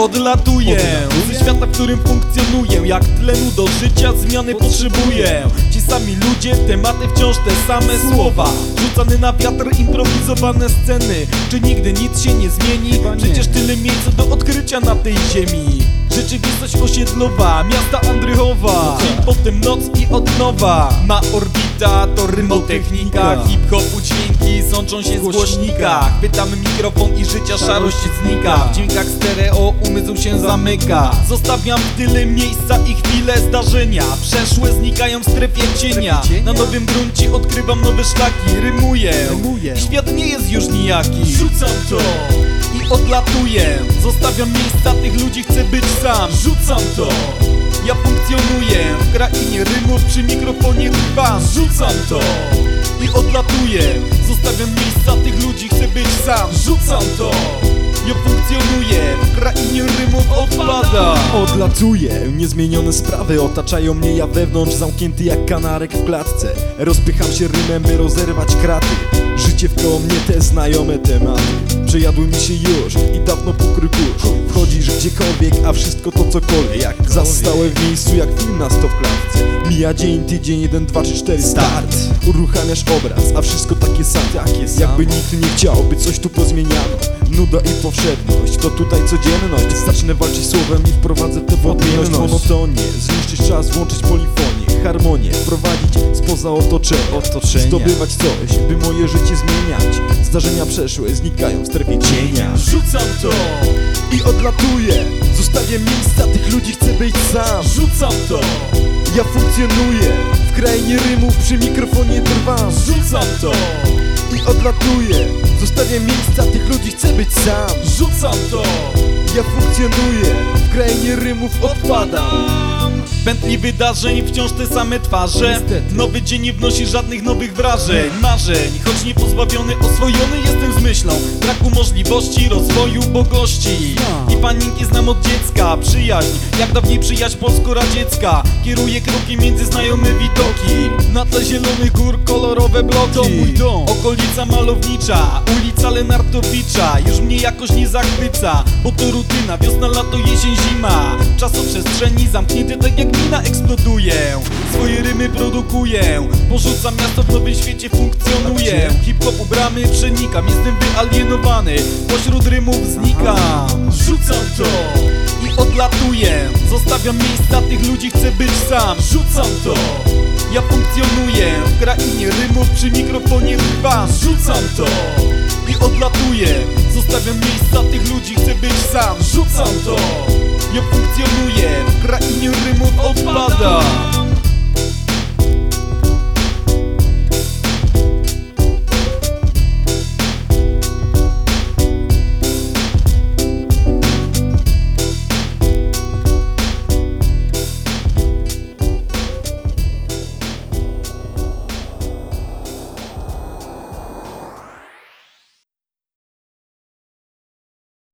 Odlatuję ze świata, w którym funkcjonuję Jak tlenu do życia zmiany potrzebuję. Ci sami ludzie, tematy wciąż te same słowa. Rzucane na wiatr, improwizowane sceny. Czy nigdy nic się nie zmieni? Przecież tyle miejsc do odkrycia na tej ziemi Rzeczywistość osiedlowa, miasta Andrychowa. Dzień potem noc i od nowa. Ma orbita, to rymotechnika Hip-hopu dźwięki sączą się z głośnika Chwytamy mikrofon i życia szarość znika. W dźwiękach stereo umysł się zamyka. Zostawiam tyle miejsca i chwile zdarzenia. Przeszłe znikają w strefie cienia. Na nowym gruncie odkrywam nowe szlaki. Rymuję, świat nie jest już nijaki. Rzucam to. I odlatuję. Zostawiam miejsca tych ludzi, chcę być sam. Rzucam to ja funkcjonuję w krainie rymów przy mikrofonie trwam Rzucam to i odlatuję. Zostawiam miejsca tych ludzi, chcę być sam. Rzucam to. Ja funkcjonuję w krainie rymów odpada. Odlatuję, niezmienione sprawy otaczają mnie. Ja wewnątrz Zamknięty jak kanarek w klatce. Rozpycham się rymem, by rozerwać kraty. Życie wkoło mnie te znajome tematy. Przejadły mi się już i dawno pokrył kurz. Wchodzisz gdziekolwiek, a wszystko to cokolwiek. Jak zastałe w miejscu jak film na sto w klatce Mija dzień, tydzień, jeden, dwa, trzy, cztery, start. Uruchamiasz obraz, a wszystko takie samo Jakby nikt nie chciał, by coś tu pozmieniano. Nuda i powszedność, to tutaj codzienność. Zacznę walczyć słowem i wprowadzę tę odmienność. Monotonię, zniszczyć czas, włączyć polifonię Harmonię, wprowadzić spoza otoczenia. Otoczenia. Zdobywać coś, by moje życie zmieniać. Zdarzenia przeszłe znikają w strefie cienia. Rzucam to I odlatuję, zostawię miejsca, tych ludzi chcę być sam. Rzucam to. Ja funkcjonuję, w krainie rymów przy mikrofonie trwam Rzucam to. I odlatuję, zostawię miejsca, tych ludzi chcę być sam. Rzucam to. Ja funkcjonuję, w krainie rymów odpadam Pętli wydarzeń, wciąż te same twarze. Nowy dzień nie wnosi żadnych nowych wrażeń Marzeń, choć nie pozbawiony, oswojony jestem z myślą. Braku możliwości, rozwoju, bogości. I paninki znam od dziecka. Przyjaźń, jak dawniej przyjaźń polsko-radziecka. Kieruję kroki między znajome widoki. Na tle zielonych gór kolorowe bloki. To mój dom, okolica malownicza Ulica Lenartowicza. Już mnie jakoś nie zachwyca Bo to rutyna, wiosna, lato, jesień, zima Czasoprzestrzeni zamknięte tak jak mina eksploduję. Swoje rymy produkuję Porzucam miasto w nowym świecie funkcjonuję. Hip-hop ubramy przenikam Jestem wyalienowany Pośród rymów znikam. Rzucam to i odlatuję Zostawiam miejsca tych ludzi, chcę być sam. Rzucam to ja funkcjonuję w krainie rymów przy mikrofonie trwam Rzucam to i odlatuję Zostawiam miejsca tych ludzi, chcę być sam. Rzucam to ja funkcjonuję w krainie rymów odpada